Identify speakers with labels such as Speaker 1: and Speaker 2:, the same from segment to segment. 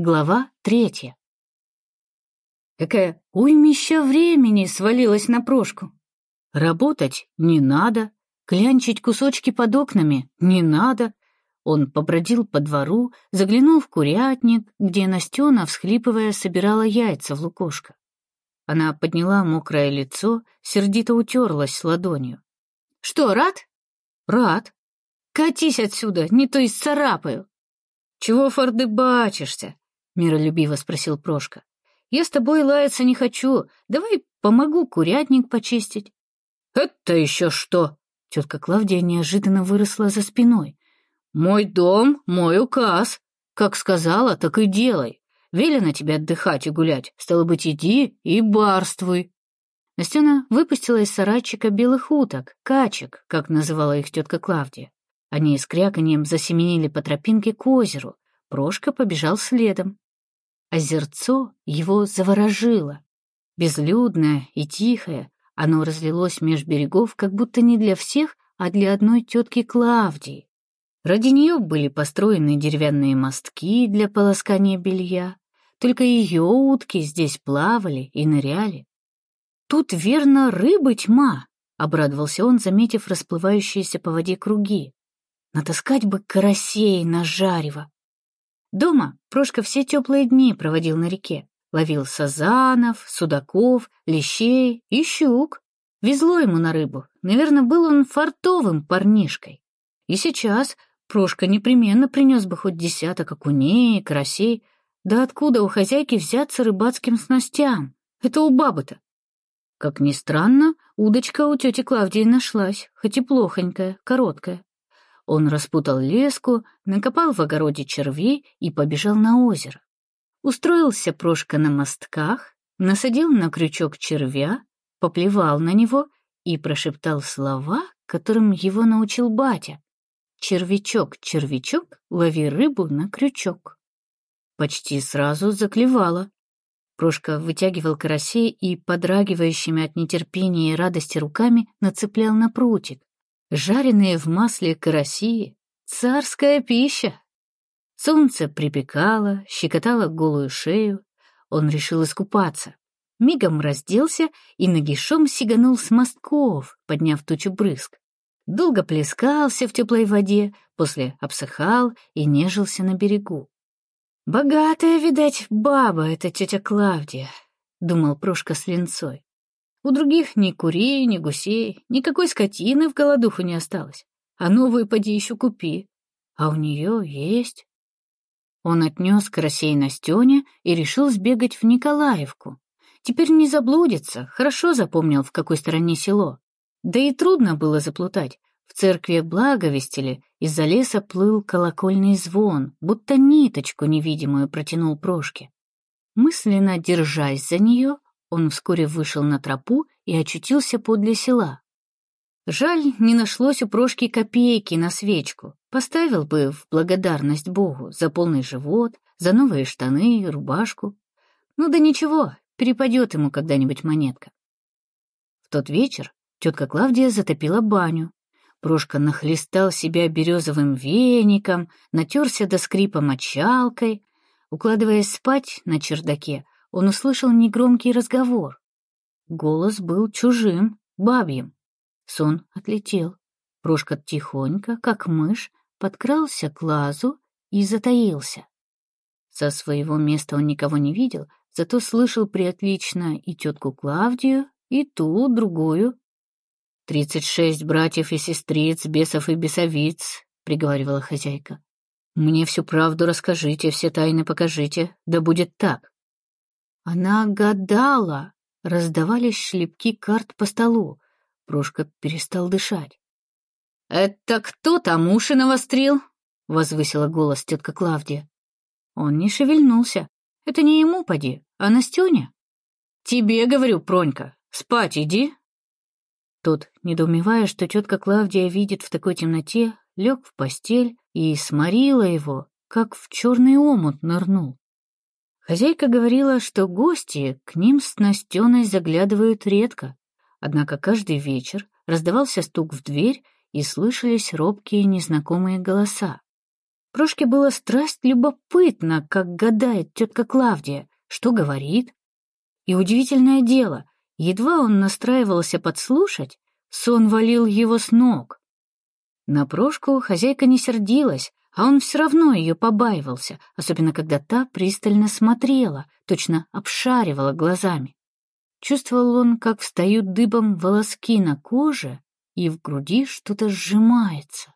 Speaker 1: Глава третья. Какая уймища времени свалилась на Прошку. Работать не надо, клянчить кусочки под окнами не надо. Он побродил по двору, заглянул в курятник, где Настена, всхлипывая, собирала яйца в лукошко. Она подняла мокрое лицо, сердито утерлась ладонью. «Что, рад?» «Рад. Катись отсюда, не то исцарапаю». «Чего фордыбачишься?» — миролюбиво спросил Прошка. Я с тобой лаяться не хочу. Давай помогу курятник почистить. Это еще что? Тетка Клавдия неожиданно выросла за спиной. Мой дом, мой указ. Как сказала, так и делай. Велено тебе отдыхать и гулять. Стало быть, иди и барствуй. Настена выпустила из сарайчика белых уток, качек, как называла их тетка Клавдия. Они с кряканьем засеменили по тропинке к озеру. Прошка побежал следом. Озерцо его заворожило. Безлюдное и тихое, оно разлилось меж берегов, как будто не для всех, а для одной тетки Клавдии. Ради нее были построены деревянные мостки для полоскания белья. Только ее утки здесь плавали и ныряли. «Тут, верно, рыбы тьма», — обрадовался он, заметив расплывающиеся по воде круги. «Натаскать бы карасей на жарево». Дома Прошка все теплые дни проводил на реке. Ловил сазанов, судаков, лещей и щук. Везло ему на рыбу. Наверное, был он фартовым парнишкой. И сейчас Прошка непременно принес бы хоть десяток окуней, карасей. Да откуда у хозяйки взяться рыбацким снастям? Это у бабы-то. Как ни странно, удочка у тети Клавдии нашлась, хоть и плохонькая, короткая. Он распутал леску, накопал в огороде червей и побежал на озеро. Устроился Прошка на мостках, насадил на крючок червя, поплевал на него и прошептал слова, которым его научил батя. «Червячок, червячок, лови рыбу на крючок». Почти сразу заклевало. Прошка вытягивал карасей и, подрагивающими от нетерпения и радости руками, нацеплял на прутик. Жареные в масле караси — царская пища. Солнце припекало, щекотало голую шею. Он решил искупаться. Мигом разделся и нагишом сиганул с мостков, подняв тучу брызг. Долго плескался в теплой воде, после обсыхал и нежился на берегу. «Богатая, видать, баба эта тетя Клавдия», — думал Прошка с линцой. У других ни курей, ни гусей, никакой скотины в голодуху не осталось. А новую поди еще купи. А у нее есть. Он отнес карасей Настене и решил сбегать в Николаевку. Теперь не заблудится, хорошо запомнил, в какой стороне село. Да и трудно было заплутать. В церкви благовестили, из-за леса плыл колокольный звон, будто ниточку невидимую протянул Прошке. Мысленно держась за нее, он вскоре вышел на тропу и очутился подле села. Жаль, не нашлось у Прошки копейки на свечку. Поставил бы в благодарность Богу за полный живот, за новые штаны, рубашку. Ну да ничего, перепадет ему когда-нибудь монетка. В тот вечер тетка Клавдия затопила баню. Прошка нахлестал себя березовым веником, натерся до скрипа мочалкой. Укладываясь спать на чердаке, он услышал негромкий разговор. Голос был чужим, бабьим. Сон отлетел. Прошка тихонько, как мышь, подкрался к лазу и затаился. Со своего места он никого не видел, зато слышал приотлично и тетку Клавдию, и ту, другую. «Тридцать шесть братьев и сестриц, бесов и бесовиц», — приговаривала хозяйка. «Мне всю правду расскажите, все тайны покажите, да будет так». Она гадала. Раздавались шлепки карт по столу. Прошка перестал дышать. «Это кто там уши навострил?» — возвысила голос тетка Клавдия. Он не шевельнулся. «Это не ему, поди, а Настене?» «Тебе, говорю, Пронька, спать иди». Тот, недоумевая, что тетка Клавдия видит в такой темноте, лег в постель и сморила его, как в черный омут нырнул. Хозяйка говорила, что гости к ним с Настеной заглядывают редко, однако каждый вечер раздавался стук в дверь и слышались робкие незнакомые голоса. Прошке было страсть любопытно, как гадает тетка Клавдия, что говорит. И удивительное дело, едва он настраивался подслушать, сон валил его с ног. На Прошку хозяйка не сердилась, а он все равно ее побаивался, особенно когда та пристально смотрела, точно обшаривала глазами. Чувствовал он, как встают дыбом волоски на коже, и в груди что-то сжимается.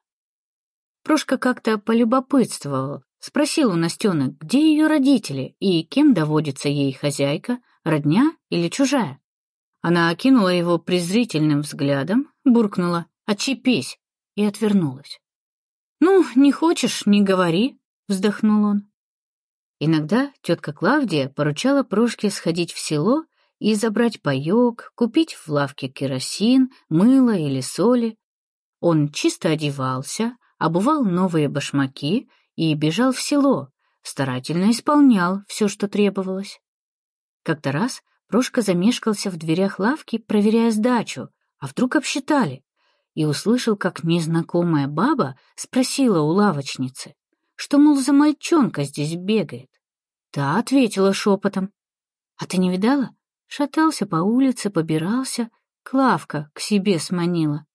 Speaker 1: Прошка как-то полюбопытствовал, спросил у Настены, где ее родители и кем доводится ей хозяйка, родня или чужая. Она окинула его презрительным взглядом, буркнула «Очипись!» и отвернулась. «Ну, не хочешь, не говори», — вздохнул он. Иногда тетка Клавдия поручала Прошке сходить в село и забрать паёк, купить в лавке керосин, мыло или соли. Он чисто одевался, обувал новые башмаки и бежал в село, старательно исполнял все, что требовалось. Как-то раз Прошка замешкался в дверях лавки, проверяя сдачу, а вдруг обсчитали, и услышал, как незнакомая баба спросила у лавочницы, что, мол, за мальчонка здесь бегает. Та ответила шепотом. «А ты не видала? Шатался по улице, побирался, Клавка к себе сманила.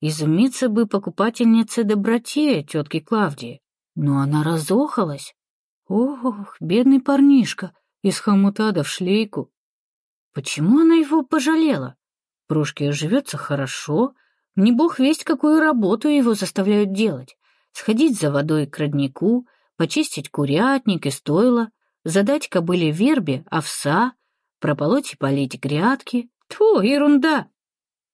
Speaker 1: Изумиться бы покупательнице доброте тетки Клавдии, но она разохалась. Ох, бедный парнишка, из хомута да в шлейку. Почему она его пожалела? Прошке живется хорошо, не бог весть, какую работу его заставляют делать. Сходить за водой к роднику, почистить курятник и стойло, задать кобыле вербе овса, прополоть и полить грядки. Тьфу, ерунда!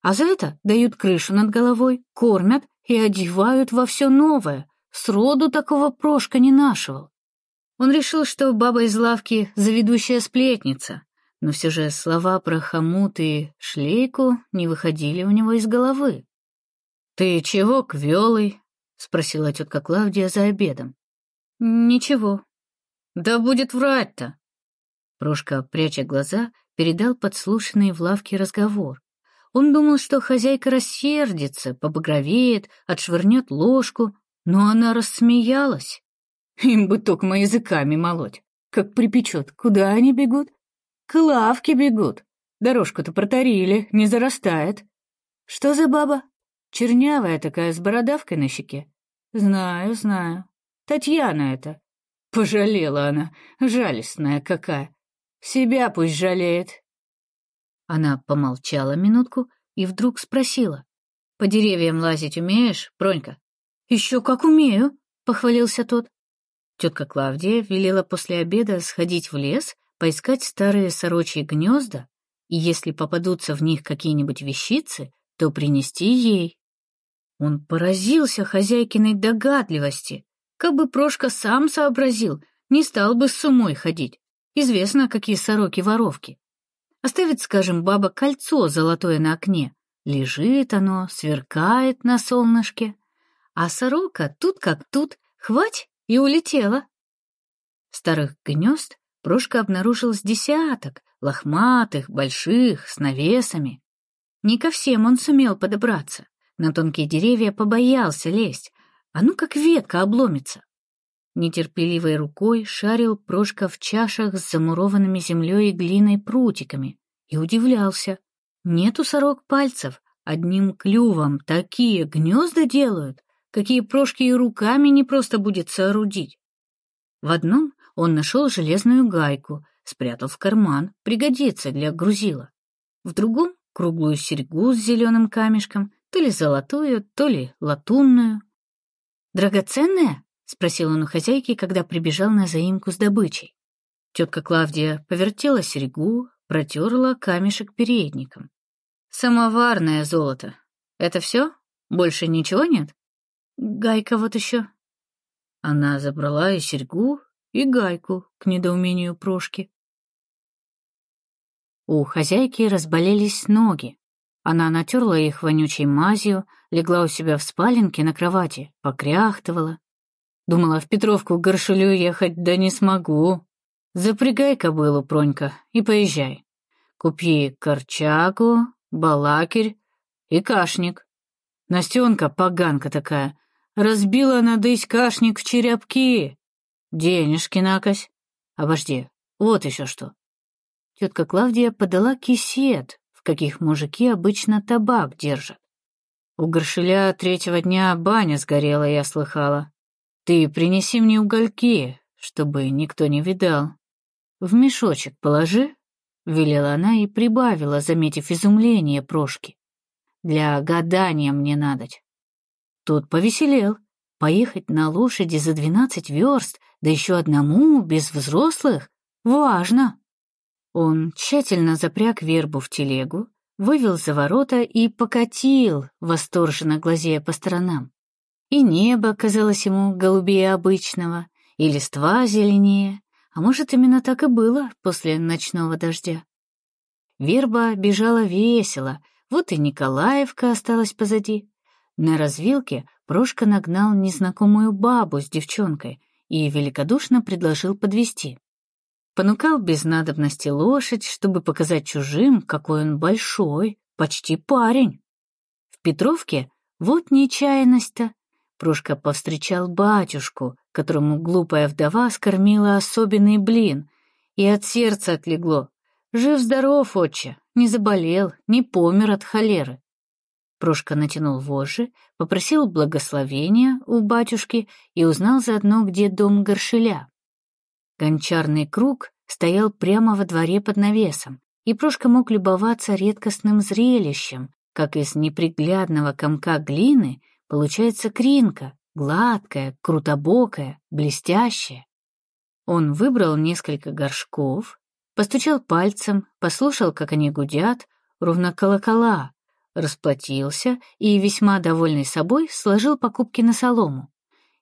Speaker 1: А за это дают крышу над головой, кормят и одевают во все новое. Сроду такого Прошка не нашивал. Он решил, что баба из лавки — заведущая сплетница, но все же слова про хомут и шлейку не выходили у него из головы. «Ты чего, квелый?» — спросила тетка Клавдия за обедом. «Ничего». «Да будет врать-то!» Прошка, пряча глаза, передал подслушанный в лавке разговор. Он думал, что хозяйка рассердится, побагровеет, отшвырнет ложку, но она рассмеялась. Им бы токмо языками молоть. Как припечет, куда они бегут? К лавке бегут. Дорожку-то протарили, не зарастает. Что за баба? Чернявая такая, с бородавкой на щеке. Знаю, знаю. Татьяна это. Пожалела она, жалостная какая. Себя пусть жалеет, она помолчала минутку и вдруг спросила. «По деревьям лазить умеешь, Пронька?» «Еще как умею», — похвалился тот. Тетка Клавдия велела после обеда сходить в лес, поискать старые сорочьи гнезда, и если попадутся в них какие-нибудь вещицы, то принести ей. Он поразился хозяйкиной догадливости. Как бы Прошка сам сообразил, не стал бы с умой ходить. Известно, какие сороки-воровки. Оставит, скажем, баба кольцо золотое на окне. Лежит оно, сверкает на солнышке. А сорока тут как тут, хвать и улетела. Старых гнезд Прошка обнаружил с десяток, лохматых, больших, с навесами. Не ко всем он сумел подобраться. На тонкие деревья побоялся лезть, а ну как ветка обломится. Нетерпеливой рукой шарил Прошка в чашах с замурованными землей и глиной прутиками и удивлялся. Нету сорок пальцев, одним клювом такие гнезда делают, какие Прошке и руками не просто будет соорудить. В одном он нашел железную гайку, спрятал в карман, пригодится для грузила. В другом — круглую серьгу с зеленым камешком, то ли золотую, то ли латунную. «Драгоценная?» — спросил он у хозяйки, когда прибежал на заимку с добычей. Тетка Клавдия повертела серьгу, протерла камешек передником. «Самоварное золото. Это все? Больше ничего нет?» «Гайка вот еще». Она забрала и серьгу, и гайку, к недоумению Прошки. У хозяйки разболелись ноги. Она натерла их вонючей мазью, легла у себя в спаленке на кровати, покряхтывала, Думала, в Петровку к Горшелю ехать, да не смогу. Запрягай кобылу, Пронька, и поезжай. Купи корчагу, балакирь и кашник. Настенка, поганка такая, Разбила надысь кашник в черепки. Денежки накось. Обожди, вот еще что. Тетка Клавдия подала кисет, каких мужики обычно табак держат. У горшеля третьего дня баня сгорела, я слыхала. Ты принеси мне угольки, чтобы никто не видал. В мешочек положи, — велела она и прибавила, заметив изумление Прошки. «Для гадания мне надоть». Тот повеселел. Поехать на лошади за двенадцать верст, да еще одному, без взрослых, важно. Он тщательно запряг вербу в телегу, вывел за ворота и покатил, восторженно глазея по сторонам. И небо казалось ему голубее обычного, и листва зеленее, а может, именно так и было после ночного дождя. Верба бежала весело, вот и Николаевка осталась позади. На развилке Прошка нагнал незнакомую бабу с девчонкой и великодушно предложил подвести. Понукал без надобности лошадь, чтобы показать чужим, какой он большой, почти парень. В Петровке вот нечаянность-то. Прошка повстречал батюшку, которому глупая вдова скормила особенный блин, и от сердца отлегло. Жив-здоров, отче, не заболел, не помер от холеры. Прошка натянул вожжи, попросил благословения у батюшки и узнал заодно, где дом горшеля. Гончарный круг стоял прямо во дворе под навесом, и Прошка мог любоваться редкостным зрелищем, как из неприглядного комка глины получается кринка, гладкая, крутобокая, блестящая. Он выбрал несколько горшков, постучал пальцем, послушал, как они гудят, ровно колокола, расплатился и, весьма довольный собой, сложил покупки на солому.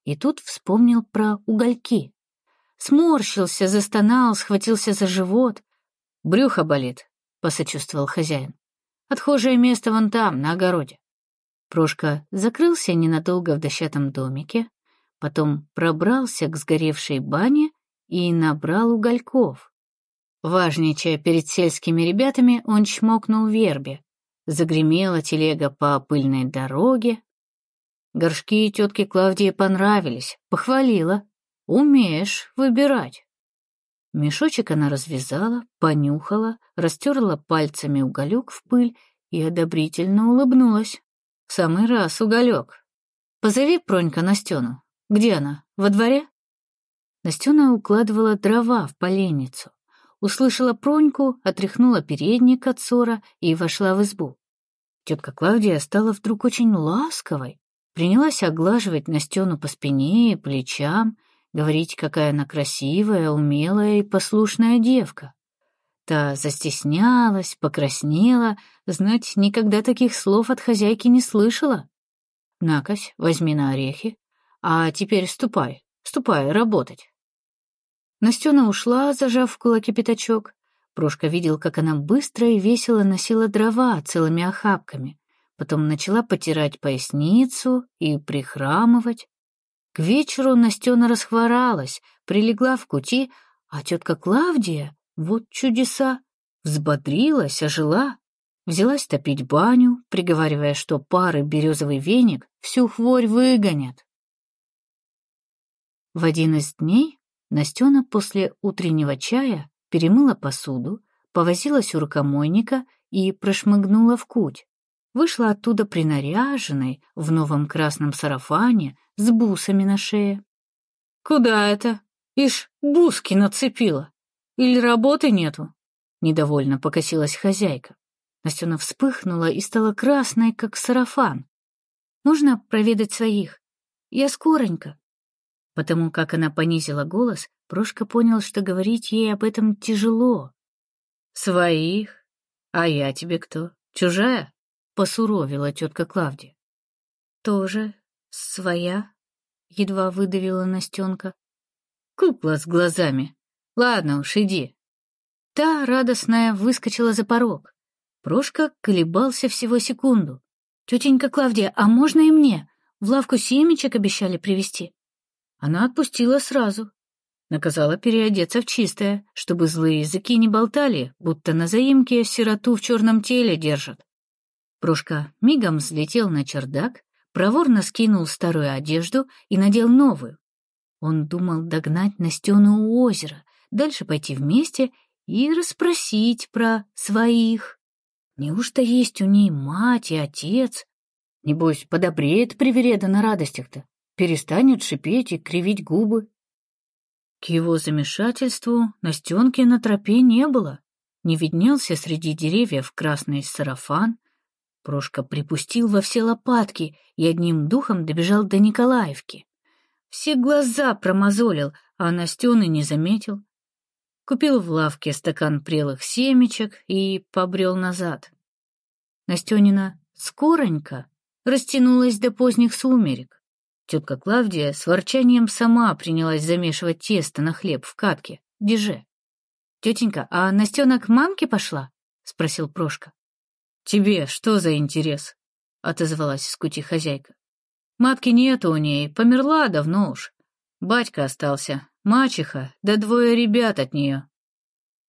Speaker 1: И тут вспомнил про угольки. Сморщился, застонал, схватился за живот. «Брюхо болит», — посочувствовал хозяин. «Отхожее место вон там, на огороде». Прошка закрылся ненадолго в дощатом домике, потом пробрался к сгоревшей бане и набрал угольков. Важничая перед сельскими ребятами, он чмокнул вербе. Загремела телега по пыльной дороге. Горшки тетки Клавдии понравились, похвалила. «Умеешь выбирать». Мешочек она развязала, понюхала, растерла пальцами уголек в пыль и одобрительно улыбнулась. В самый раз уголек. Позови Пронька Настену. Где она? Во дворе? Настена укладывала дрова в поленницу. Услышала Проньку, отряхнула передник от ссора и вошла в избу. Тетка Клавдия стала вдруг очень ласковой, принялась оглаживать Настену по спине и плечам, говорить, какая она красивая, умелая и послушная девка. Та застеснялась, покраснела, знать, никогда таких слов от хозяйки не слышала. Накось, возьми на орехи, а теперь ступай, ступай работать. Настена ушла, зажав в кулаке пятачок. Прошка видел, как она быстро и весело носила дрова целыми охапками, потом начала потирать поясницу и прихрамывать. К вечеру Настена расхворалась, прилегла в кути, а тетка Клавдия вот чудеса! Взбодрилась, ожила, взялась топить баню, приговаривая, что пары березовый веник всю хворь выгонят. В один из дней Настена после утреннего чая перемыла посуду, повозилась у рукомойника и прошмыгнула в куть. Вышла оттуда принаряженной, в новом красном сарафане, с бусами на шее. «Куда это? Ишь, буски нацепила!» Или работы нету?» Недовольно покосилась хозяйка. Настена вспыхнула и стала красной, как сарафан. «Можно проведать своих? Я скоренько». Потому как она понизила голос, Прошка понял, что говорить ей об этом тяжело. «Своих? А я тебе кто? Чужая?» — посуровила тетка Клавдия. «Тоже своя?» — едва выдавила Настенка. «Кукла с глазами. Ладно уж, иди. Та, радостная, выскочила за порог. Прошка колебался всего секунду. «Тетенька Клавдия, а можно и мне? В лавку семечек обещали привезти». Она отпустила сразу. Наказала переодеться в чистое, чтобы злые языки не болтали, будто на заимке сироту в черном теле держат. Прошка мигом взлетел на чердак, проворно скинул старую одежду и надел новую. Он думал догнать Настену у озера, дальше пойти вместе и расспросить про своих. Неужто есть у ней мать и отец? Небось, подобреет привереда на радостях-то, перестанет шипеть и кривить губы. К его замешательству Настенки на тропе не было. Не виднелся среди деревьев красный сарафан. Прошка припустил во все лопатки и одним духом добежал до Николаевки. Все глаза промозолил, а Настены не заметил. Купил в лавке стакан прелых семечек и побрел назад. Настенина скоронько растянулась до поздних сумерек. Тетка Клавдия с ворчанием сама принялась замешивать тесто на хлеб в катке, диже. «Тетенька, а Настена к мамке пошла?» — спросил Прошка. «Тебе что за интерес?» — отозвалась кути хозяйка. «Матки нету у ней, померла давно уж. Батька остался, мачеха, да двое ребят от нее».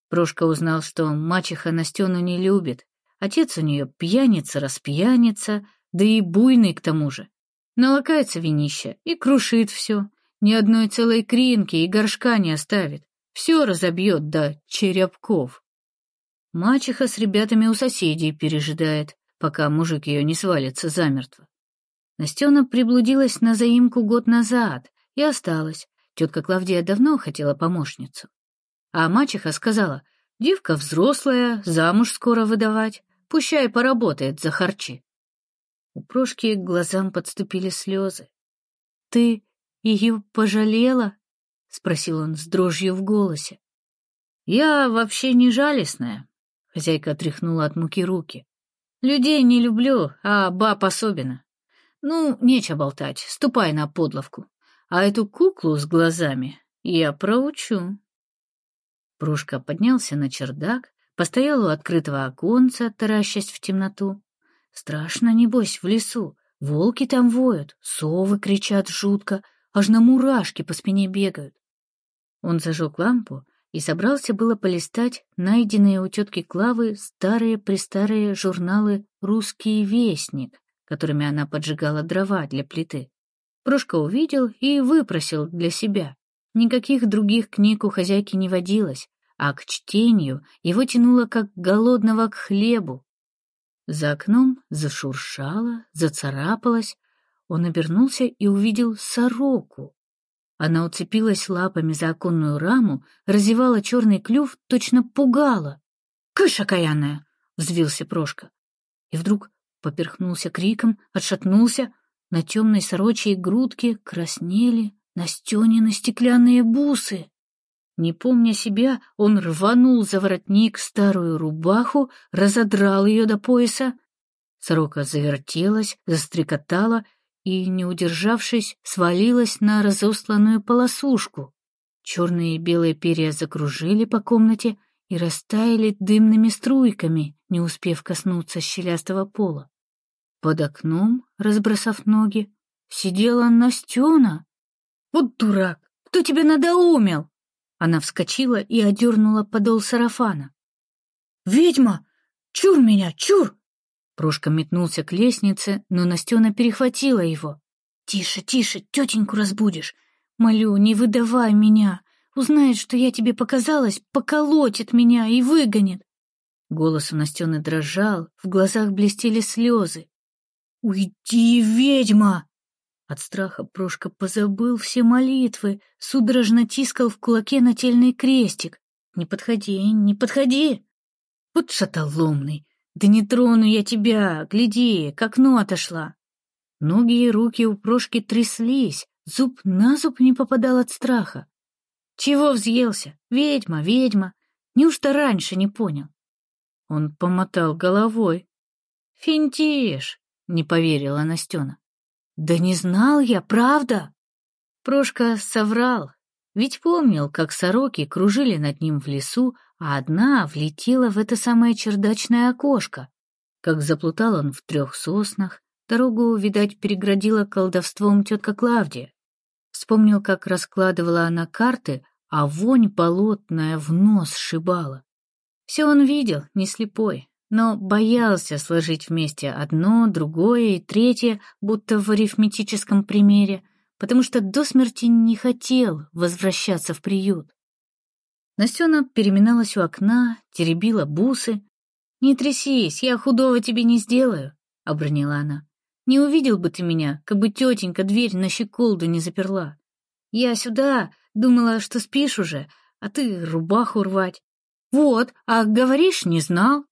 Speaker 1: Прошка узнал, что мачеха Настену не любит. Отец у нее пьяница-распьяница, да и буйный к тому же. Налакается винища и крушит все. Ни одной целой кринки и горшка не оставит. Все разобьет до черепков. Мачеха с ребятами у соседей пережидает, пока мужик ее не свалится замертво. Настена приблудилась на заимку год назад и осталась. Тетка Клавдия давно хотела помощницу. А мачеха сказала, девка взрослая, замуж скоро выдавать, пущай поработает за харчи. У Прошки к глазам подступили слезы. — Ты ее пожалела? — спросил он с дрожью в голосе. — Я вообще не жалостная, — хозяйка отряхнула от муки руки. — Людей не люблю, а баб особенно. Ну, нечего болтать, ступай на подловку. А эту куклу с глазами я проучу. Прушка поднялся на чердак, постоял у открытого оконца, таращась в темноту, Страшно, небось, в лесу. Волки там воют, совы кричат жутко, аж на мурашки по спине бегают. Он зажег лампу и собрался было полистать найденные у тетки Клавы старые-престарые журналы «Русский вестник», которыми она поджигала дрова для плиты. Прошка увидел и выпросил для себя. Никаких других книг у хозяйки не водилось, а к чтению его тянуло как голодного к хлебу, за окном зашуршало, зацарапалось. Он обернулся и увидел сороку. Она уцепилась лапами за оконную раму, разевала черный клюв, точно пугала. «Кыш, окаянная!» — взвился Прошка. И вдруг поперхнулся криком, отшатнулся. На темной сорочьей грудке краснели Настенины стеклянные бусы. Не помня себя, он рванул за воротник старую рубаху, разодрал ее до пояса. Сорока завертелась, застрекотала и, не удержавшись, свалилась на разосланную полосушку. Черные и белые перья закружили по комнате и растаяли дымными струйками, не успев коснуться щелястого пола. Под окном, разбросав ноги, сидела Настена. «Вот дурак! Кто тебя надоумел?» Она вскочила и одернула подол сарафана. «Ведьма! Чур меня, чур!» Прошка метнулся к лестнице, но Настена перехватила его. «Тише, тише, тетеньку разбудишь. Молю, не выдавай меня. Узнает, что я тебе показалась, поколотит меня и выгонит». Голос у Настены дрожал, в глазах блестели слезы. «Уйди, ведьма!» От страха Прошка позабыл все молитвы, судорожно тискал в кулаке нательный крестик. «Не подходи, не подходи!» «Вот шатоломный! Да не трону я тебя! Гляди, к окну отошла!» Ноги и руки у Прошки тряслись, зуб на зуб не попадал от страха. «Чего взъелся? Ведьма, ведьма! Неужто раньше не понял?» Он помотал головой. «Финтишь!» — не поверила Настена. Да не знал я, правда. Прошка соврал, ведь помнил, как сороки кружили над ним в лесу, а одна влетела в это самое чердачное окошко. Как заплутал он в трех соснах, дорогу, видать, переградила колдовством тетка Клавдия. Вспомнил, как раскладывала она карты, а вонь болотная в нос шибала. Все он видел, не слепой, но боялся сложить вместе одно, другое и третье, будто в арифметическом примере, потому что до смерти не хотел возвращаться в приют. Настена переминалась у окна, теребила бусы. «Не трясись, я худого тебе не сделаю», — обронила она. «Не увидел бы ты меня, как бы тетенька дверь на щеколду не заперла. Я сюда, думала, что спишь уже, а ты рубаху рвать. Вот, а говоришь, не знал».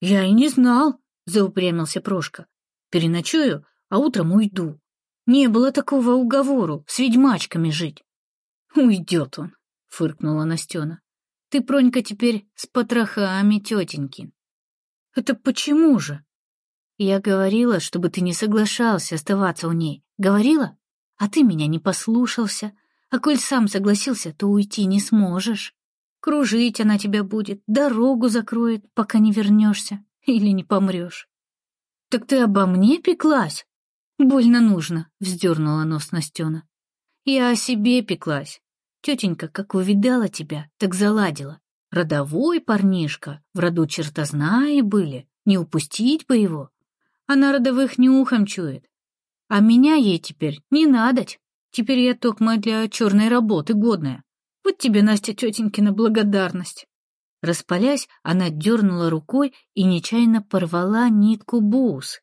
Speaker 1: «Я и не знал», — заупрямился Прошка. «Переночую, а утром уйду. Не было такого уговору с ведьмачками жить». «Уйдет он», — фыркнула Настена. «Ты, Пронька, теперь с потрохами тетеньки». «Это почему же?» «Я говорила, чтобы ты не соглашался оставаться у ней. Говорила? А ты меня не послушался. А коль сам согласился, то уйти не сможешь». Кружить она тебя будет, дорогу закроет, пока не вернешься или не помрешь. Так ты обо мне пеклась? Больно нужно, вздернула нос Настена. Я о себе пеклась. Тетенька, как увидала тебя, так заладила. Родовой парнишка, в роду чертознаи были, не упустить бы его. Она родовых нюхом чует. А меня ей теперь не надоть. Теперь я токма для черной работы годная. Вот тебе, Настя, тетенькина благодарность. Распалясь, она дернула рукой и нечаянно порвала нитку бус.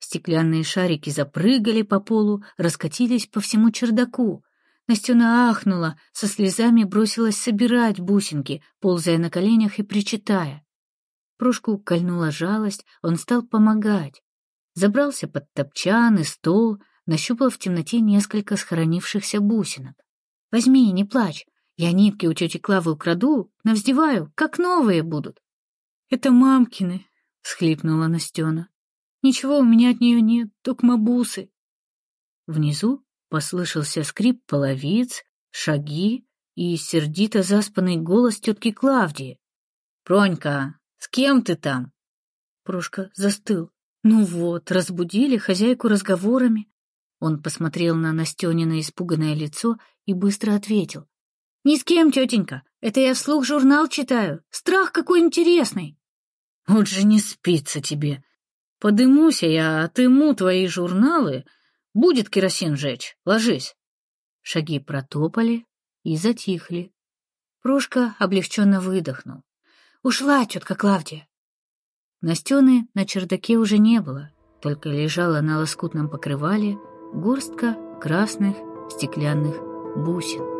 Speaker 1: Стеклянные шарики запрыгали по полу, раскатились по всему чердаку. Настюна ахнула, со слезами бросилась собирать бусинки, ползая на коленях и причитая. Прошку кольнула жалость, он стал помогать. Забрался под топчан и стол, нащупал в темноте несколько схоронившихся бусинок. «Возьми, не плачь, я нитки у тети Клавы украду, навздеваю, как новые будут. — Это мамкины, — схлипнула Настена. — Ничего у меня от нее нет, только мабусы. Внизу послышался скрип половиц, шаги и сердито заспанный голос тетки Клавдии. — Пронька, с кем ты там? Прошка застыл. Ну вот, разбудили хозяйку разговорами. Он посмотрел на Настенина испуганное лицо и быстро ответил. «Ни с кем, тетенька. Это я вслух журнал читаю. Страх какой интересный». «Вот же не спится тебе. Подымуся я, отыму твои журналы. Будет керосин жечь. Ложись». Шаги протопали и затихли. Прошка облегченно выдохнул. «Ушла тетка Клавдия». Настены на чердаке уже не было, только лежала на лоскутном покрывале горстка красных стеклянных бусин.